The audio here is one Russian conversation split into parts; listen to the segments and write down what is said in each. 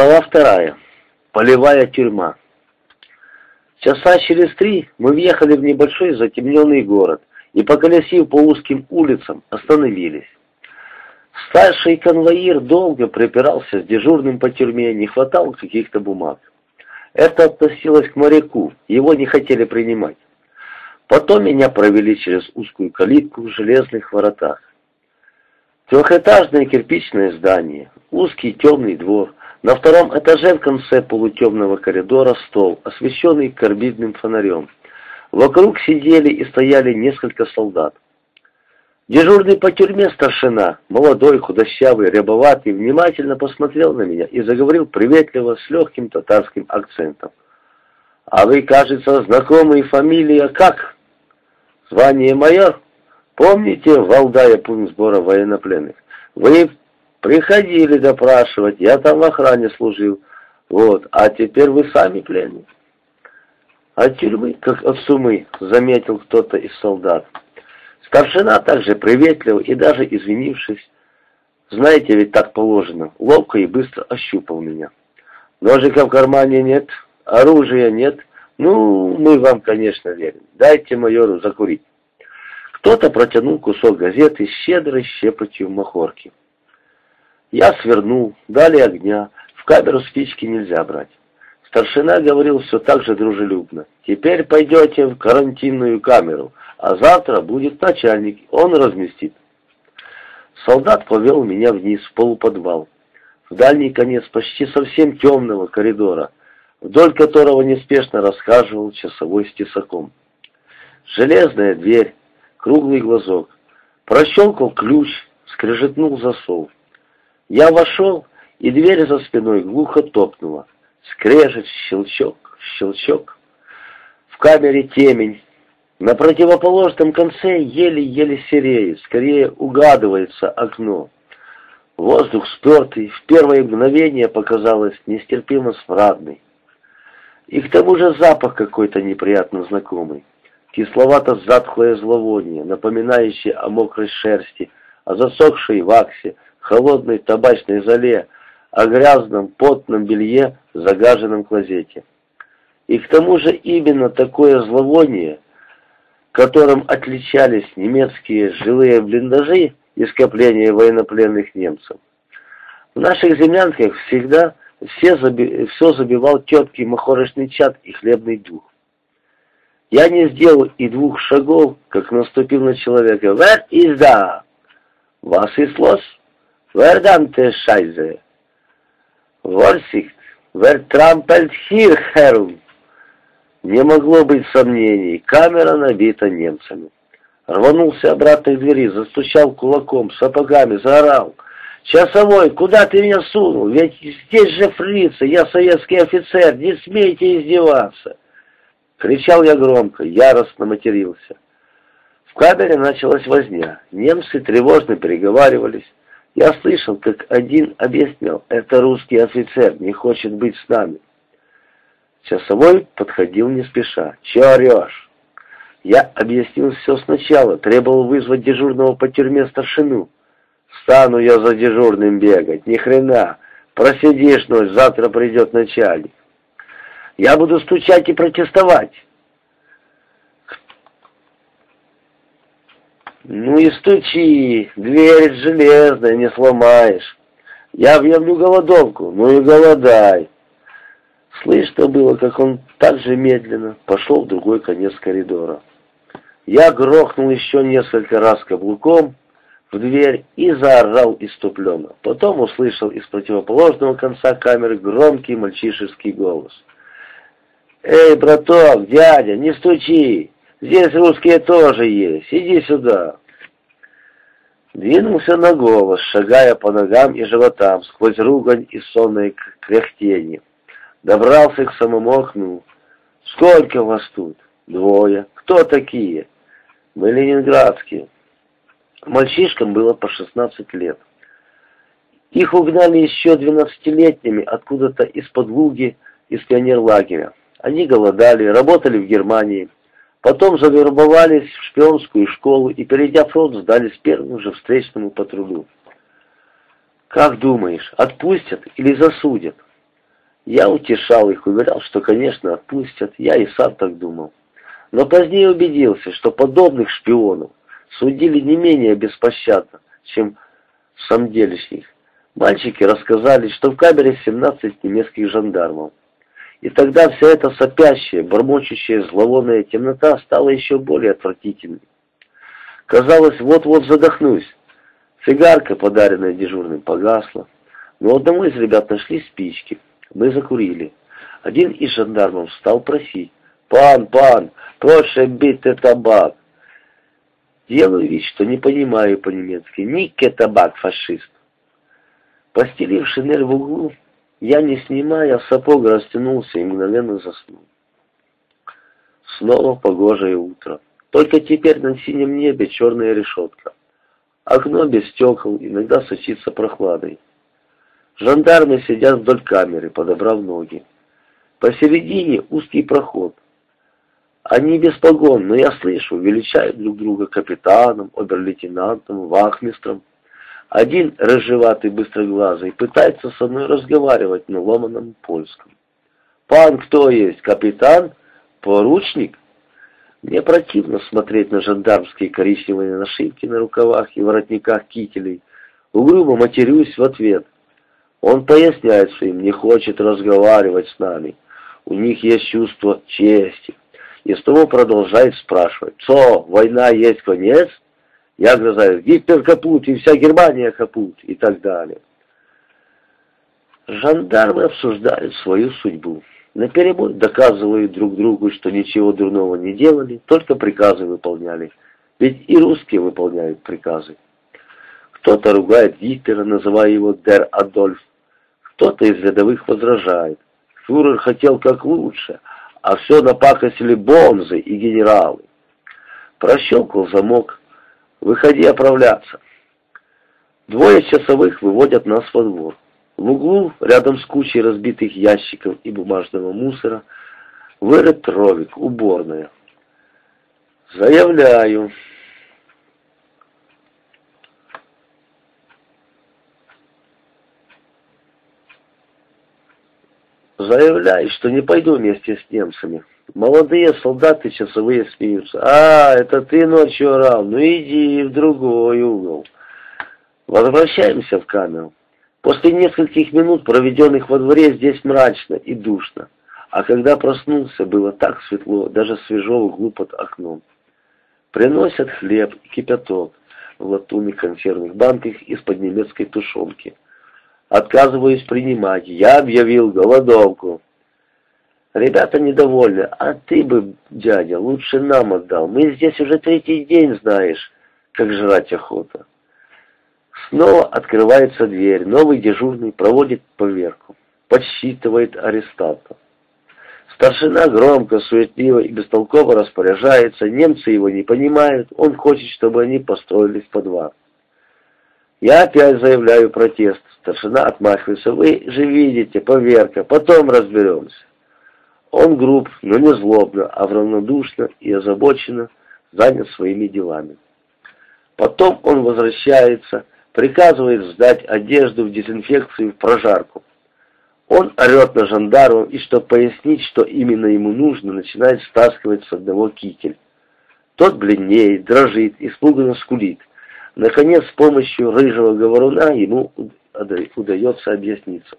Глава вторая. Полевая тюрьма. Часа через три мы въехали в небольшой затемненный город и, поколесив по узким улицам, остановились. Старший конвоир долго припирался с дежурным по тюрьме, не хватало каких-то бумаг. Это относилось к моряку, его не хотели принимать. Потом меня провели через узкую калитку в железных воротах. Трехэтажное кирпичное здание, узкий темный двор, на втором этаже в конце полутемного коридора стол, освещенный карбидным фонарем. Вокруг сидели и стояли несколько солдат. Дежурный по тюрьме старшина, молодой, худощавый, рябоватый, внимательно посмотрел на меня и заговорил приветливо с легким татарским акцентом. «А вы, кажется, знакомые фамилия как?» «Звание майор?» «Помните Валдая пункт сбора военнопленных? Вы Приходили допрашивать, я там в охране служил. Вот, а теперь вы сами пленник. От тюрьмы, как от сумы, заметил кто-то из солдат. Старшина также приветливо и даже извинившись, знаете, ведь так положено, ловко и быстро ощупал меня. Ножика в кармане нет, оружия нет. Ну, мы вам, конечно, верим. Дайте майору закурить. Кто-то протянул кусок газеты с щедрой щепотью махорки. Я свернул, дали огня, в камеру спички нельзя брать. Старшина говорил все так же дружелюбно. «Теперь пойдете в карантинную камеру, а завтра будет начальник, он разместит». Солдат повел меня вниз, в полуподвал, в дальний конец почти совсем темного коридора, вдоль которого неспешно расхаживал часовой с тесаком. Железная дверь, круглый глазок. Прощелкал ключ, скрежетнул засов. Я вошел, и дверь за спиной глухо топнула. Скрежет, щелчок, щелчок. В камере темень. На противоположном конце еле-еле сереет, скорее угадывается окно. Воздух спертый, в первое мгновение показалось нестерпимо смрадный. И к тому же запах какой-то неприятно знакомый. Кисловато-затхлое зловоние, напоминающее о мокрой шерсти, о засохшей ваксе, холодной табачной золе, о грязном потном белье в загаженном клозете. И к тому же именно такое зловоние, которым отличались немецкие жилые блиндажи и скопления военнопленных немцев. В наших землянках всегда все заби... все забивал терпкий махорочный чад и хлебный дух. Я не сделал и двух шагов, как наступил на человека. «Where is that? Was ist los?» Verdammte Scheiße! Vorsicht! Wer trampelt hier? Не могло быть сомнений, камера набита немцами. Рванулся обратно к двери, застучал кулаком, сапогами, заорал. «Часовой, куда ты меня сунул? Ведь здесь же фрицы, я советский офицер, не смейте издеваться!» Кричал я громко, яростно матерился. В камере началась возня. Немцы тревожно переговаривались. Я слышал, как один объяснял, это русский офицер, не хочет быть с нами. Часовой подходил не спеша. «Че орешь?» Я объяснил все сначала, требовал вызвать дежурного по тюрьме старшину. «Стану я за дежурным бегать, ни хрена. Просидишь ночь, завтра придет начальник. Я буду стучать и протестовать». «Ну и стучи, дверь железная, не сломаешь. Я объявлю голодовку, ну и голодай». Слышно было, как он так же медленно пошел в другой конец коридора. Я грохнул еще несколько раз каблуком в дверь и заорал иступленно. Потом услышал из противоположного конца камеры громкий мальчишеский голос. «Эй, браток, дядя, не стучи! Здесь русские тоже есть, иди сюда!» Двинулся на голос, шагая по ногам и животам, сквозь ругань и сонное кряхтение. Добрался к самому окну. «Сколько вас тут?» «Двое». «Кто такие?» «Мы ленинградские». Мальчишкам было по 16 лет. Их угнали еще двенадцатилетними откуда-то из-под Луги, из пионерлагеря. Они голодали, работали в Германии, Потом завербовались в шпионскую школу и, перейдя фронт, сдались первому же встречному патрулю. «Как думаешь, отпустят или засудят?» Я утешал их, уверял, что, конечно, отпустят, я и сам так думал. Но позднее убедился, что подобных шпионов судили не менее беспощадно, чем самделишних. Мальчики рассказали, что в камере 17 немецких жандармов. И тогда вся эта сопящая, бормочущая, зловонная темнота стала еще более отвратительной. Казалось, вот-вот задохнусь. Сигарка, подаренная дежурным, погасла. Но одному из ребят нашли спички. Мы закурили. Один из жандармов стал просить. «Пан, пан, проще бить табак». Делаю вид, что не понимаю по-немецки. Нике табак, фашист. Постелив шинель в углу, я, не снимая сапог, растянулся и мгновенно заснул. Снова погожее утро. Только теперь на синем небе черная решетка. Окно без стекол иногда сочится прохладой. Жандармы сидят вдоль камеры, подобрав ноги. Посередине узкий проход. Они без погон, но я слышу, величают друг друга капитаном, обер-лейтенантом, вахмистром. Один, рыжеватый, быстроглазый, пытается со мной разговаривать на ломаном польском. «Пан кто есть? Капитан? Поручник?» Мне противно смотреть на жандармские коричневые нашивки на рукавах и воротниках кителей. Угрюмо матерюсь в ответ. Он поясняет, что им не хочет разговаривать с нами. У них есть чувство чести. И снова продолжает спрашивать. «Что, война есть конец?» Я грозаю, Гитлер капут, и вся Германия капут, и так далее. Жандармы обсуждают свою судьбу. Наперебой доказывают друг другу, что ничего дурного не делали, только приказы выполняли. Ведь и русские выполняют приказы. Кто-то ругает Гитлера, называя его Дер Адольф. Кто-то из рядовых возражает. Фюрер хотел как лучше, а все напакостили бонзы и генералы. Прощелкал замок, Выходи оправляться. Двое часовых выводят нас во двор. В углу, рядом с кучей разбитых ящиков и бумажного мусора, вырыт ровик, уборная. Заявляю. Заявляю, что не пойду вместе с немцами. Молодые солдаты часовые смеются. «А, это ты ночью орал? Ну иди в другой угол». Возвращаемся в камеру. После нескольких минут, проведенных во дворе, здесь мрачно и душно. А когда проснулся, было так светло, даже свежо углу под окном. Приносят хлеб и кипяток в латунных консервных банках из-под немецкой тушенки. Отказываюсь принимать. Я объявил голодовку. Ребята недовольны. А ты бы, дядя, лучше нам отдал. Мы здесь уже третий день, знаешь, как жрать охота. Снова открывается дверь. Новый дежурный проводит поверку. Подсчитывает арестантов. Старшина громко, суетливо и бестолково распоряжается. Немцы его не понимают. Он хочет, чтобы они построились по два. Я опять заявляю протест. Старшина отмахивается. Вы же видите, поверка, потом разберемся. Он груб, но не злобно, а равнодушно и озабоченно занят своими делами. Потом он возвращается, приказывает сдать одежду в дезинфекцию в прожарку. Он орет на жандармов и, чтобы пояснить, что именно ему нужно, начинает стаскивать с одного китель. Тот бледнеет, дрожит, испуганно скулит. Наконец, с помощью рыжего говоруна ему удается объясниться.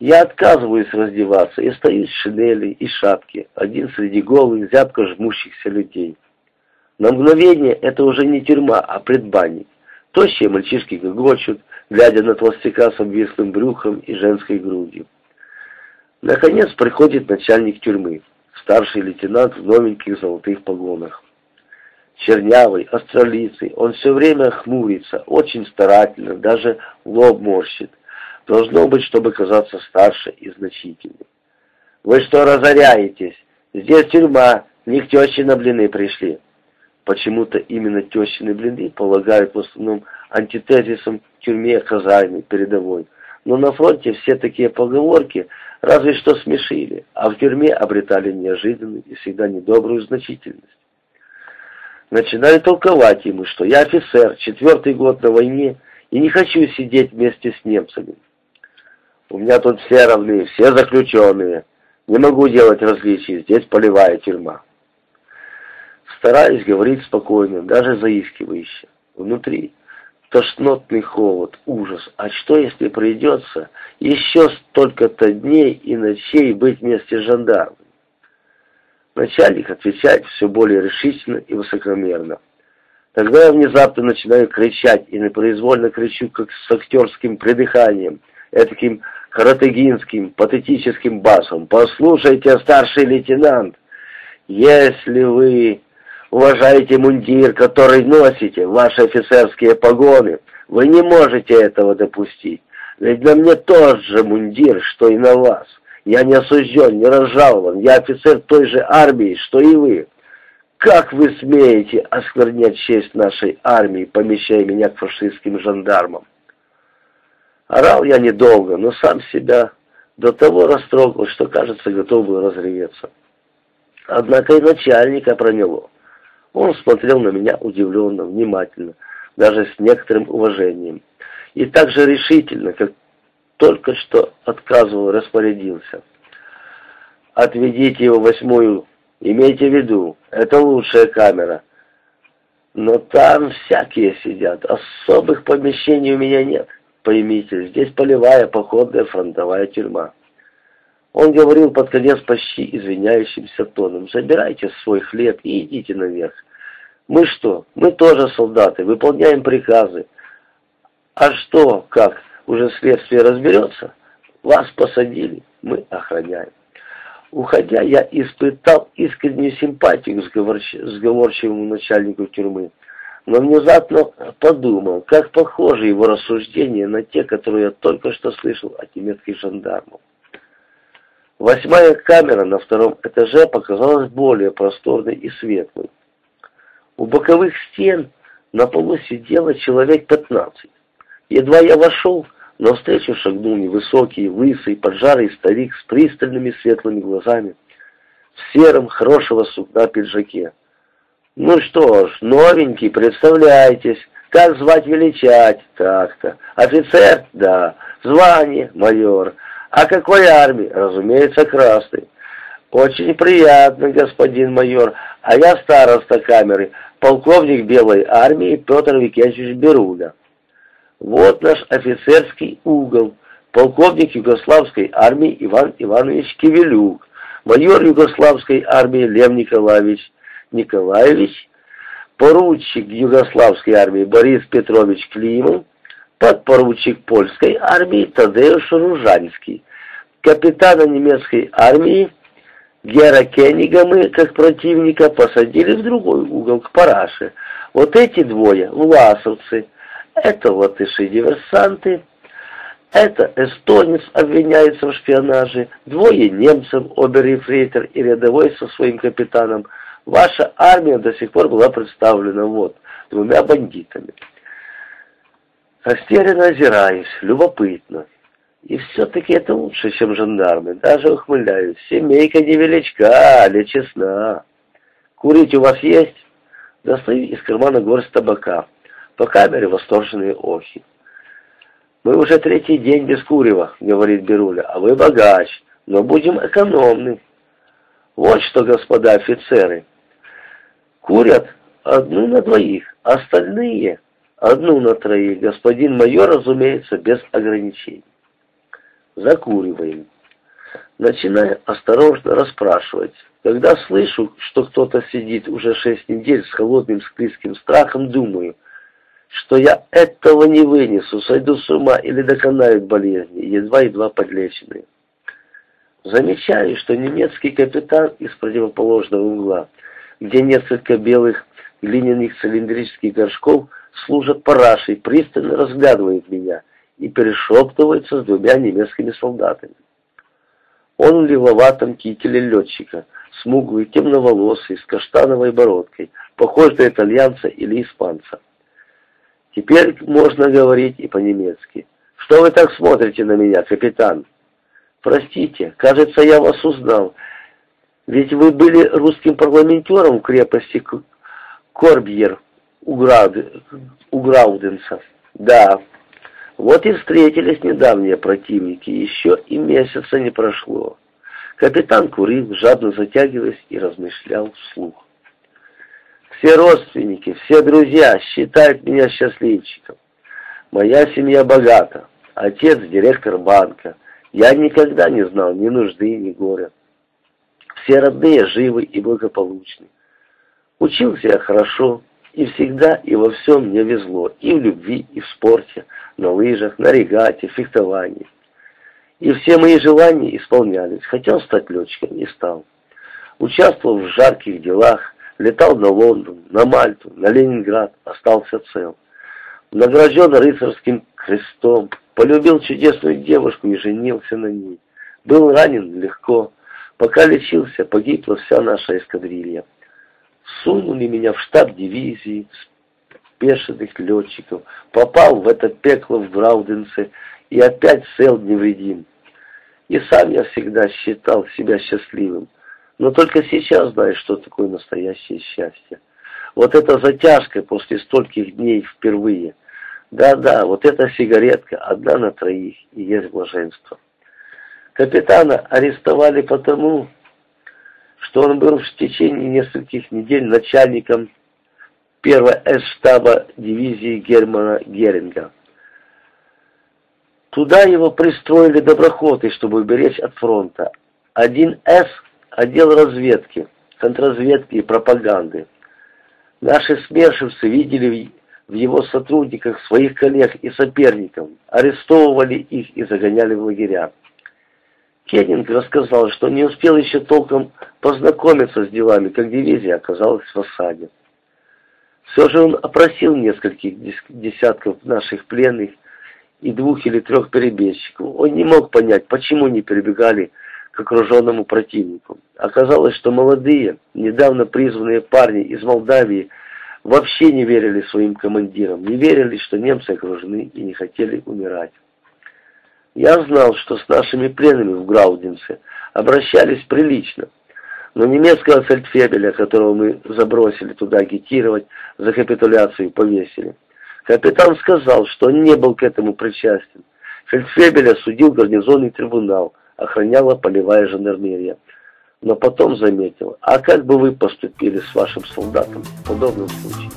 Я отказываюсь раздеваться и остаюсь в шинели и шапке, один среди голых, зябко жмущихся людей. На мгновение это уже не тюрьма, а предбанник. Тощие мальчишки гогочут, глядя на толстяка с обвислым брюхом и женской грудью. Наконец приходит начальник тюрьмы, старший лейтенант в новеньких золотых погонах. Чернявый, остролицый, он все время хмурится, очень старательно, даже лоб морщит. Должно быть, чтобы казаться старше и значительнее. Вы что разоряетесь? Здесь тюрьма, не к теще на блины пришли. Почему-то именно тещины блины полагают в основном антитезисом тюрьме казарме передовой. Но на фронте все такие поговорки разве что смешили, а в тюрьме обретали неожиданную и всегда недобрую значительность. Начинали толковать ему, что я офицер, четвертый год на войне, и не хочу сидеть вместе с немцами. У меня тут все равны, все заключенные. Не могу делать различий, здесь полевая тюрьма. Стараюсь говорить спокойно, даже заискивающе. Внутри тошнотный холод, ужас. А что, если придется еще столько-то дней и ночей быть вместе с жандармом? Начальник отвечает все более решительно и высокомерно. Тогда я внезапно начинаю кричать и непроизвольно кричу, как с актерским придыханием, таким каратегинским, патетическим басом. «Послушайте, старший лейтенант, если вы уважаете мундир, который носите, ваши офицерские погоны, вы не можете этого допустить. Ведь на мне тот же мундир, что и на вас. Я не осужден, не разжалован, я офицер той же армии, что и вы. Как вы смеете осквернять честь нашей армии, помещая меня к фашистским жандармам? Орал я недолго, но сам себя до того растрогал, что, кажется, готов был разреветься. Однако и начальника проняло. Он смотрел на меня удивленно, внимательно, даже с некоторым уважением. И так же решительно, как только что отказывал, распорядился. «Отведите его восьмую Имейте в виду, это лучшая камера. Но там всякие сидят, особых помещений у меня нет. Поймите, здесь полевая, походная, фронтовая тюрьма. Он говорил под конец почти извиняющимся тоном, забирайте свой хлеб и идите наверх. Мы что? Мы тоже солдаты, выполняем приказы. А что, как, уже следствие разберется? Вас посадили, мы охраняем. Уходя, я испытал искреннюю симпатию к сговорчивому начальнику тюрьмы, но внезапно подумал, как похожи его рассуждения на те, которые я только что слышал от немецких жандармов. Восьмая камера на втором этаже показалась более просторной и светлой. У боковых стен на полу сидело человек пятнадцать. Едва я вошел, Навстречу шагнул невысокий, лысый, поджарый старик с пристальными светлыми глазами, в сером, хорошего сукна пиджаке. «Ну что ж, новенький, представляйтесь, как звать величать? Так-то. Офицер? Да. Звание? Майор. А какой армии? Разумеется, красный. Очень приятно, господин майор. А я староста камеры, полковник Белой армии Петр Викентьевич Беруля. Вот наш офицерский угол, полковник Югославской армии Иван Иванович Кивелюк, майор Югославской армии Лев Николаевич Николаевич, поручик Югославской армии Борис Петрович Климов, подпоручик польской армии Тадеуш Ружанский, капитана немецкой армии Гера Кеннига мы, как противника, посадили в другой угол, к параше. Вот эти двое, власовцы, это латыши-диверсанты, это эстонец обвиняется в шпионаже, двое немцев, обер-ефрейтор и рядовой со своим капитаном. Ваша армия до сих пор была представлена вот двумя бандитами. Растерянно озираюсь, любопытно. И все-таки это лучше, чем жандармы. Даже ухмыляюсь. Семейка невеличка, але честна. Курить у вас есть? Достаю из кармана горсть табака. По камере восторженные охи. «Мы уже третий день без курева», — говорит Беруля, — «а вы богач, но будем экономны». Вот что, господа офицеры, курят одну на двоих, остальные одну на троих. Господин майор, разумеется, без ограничений. Закуриваем. Начинаю осторожно расспрашивать. Когда слышу, что кто-то сидит уже шесть недель с холодным склизким страхом, думаю, что я этого не вынесу, сойду с ума или доконают болезни, едва-едва подлеченные. Замечаю, что немецкий капитан из противоположного угла, где несколько белых глиняных цилиндрических горшков служат парашей, пристально разглядывает меня и перешептывается с двумя немецкими солдатами. Он в лиловатом кителе летчика, смуглый, темноволосый, с каштановой бородкой, похож на итальянца или испанца. Теперь можно говорить и по-немецки. Что вы так смотрите на меня, капитан? Простите, кажется, я вас узнал. Ведь вы были русским парламентером в крепости Корбьер у, Грауд... у Грауденса. Да. Вот и встретились недавние противники, еще и месяца не прошло. Капитан курил, жадно затягиваясь и размышлял вслух. Все родственники, все друзья считают меня счастливчиком. Моя семья богата, отец директор банка. Я никогда не знал ни нужды, ни горя. Все родные живы и благополучны. Учился я хорошо, и всегда и во всем мне везло, и в любви, и в спорте, на лыжах, на регате, фехтовании. И все мои желания исполнялись. Хотел стать летчиком, не стал. Участвовал в жарких делах, летал на Лондон, на Мальту, на Ленинград, остался цел. Награжден рыцарским крестом, полюбил чудесную девушку и женился на ней. Был ранен легко, пока лечился, погибла вся наша эскадрилья. Сунули меня в штаб дивизии спешенных летчиков, попал в это пекло в Грауденце и опять цел невредим. И сам я всегда считал себя счастливым, но только сейчас знаю, что такое настоящее счастье. Вот эта затяжка после стольких дней впервые. Да-да, вот эта сигаретка, одна на троих, и есть блаженство. Капитана арестовали потому, что он был в течение нескольких недель начальником первого С-штаба дивизии Германа Геринга. Туда его пристроили доброходы, чтобы уберечь от фронта. Один С – отдел разведки, контрразведки и пропаганды. Наши смершивцы видели в его сотрудниках своих коллег и соперников, арестовывали их и загоняли в лагеря. Кеннинг рассказал, что не успел еще толком познакомиться с делами, как дивизия оказалась в осаде. Все же он опросил нескольких десятков наших пленных и двух или трех перебежчиков. Он не мог понять, почему не перебегали к окруженному противнику. Оказалось, что молодые, недавно призванные парни из Молдавии вообще не верили своим командирам, не верили, что немцы окружены и не хотели умирать. Я знал, что с нашими пленными в Граудинце обращались прилично, но немецкого фельдфебеля, которого мы забросили туда агитировать, за капитуляцию повесили. Капитан сказал, что он не был к этому причастен. Фельдфебеля судил гарнизонный трибунал, охраняла полевая жандармерия. Но потом заметил, а как бы вы поступили с вашим солдатом в подобном случае?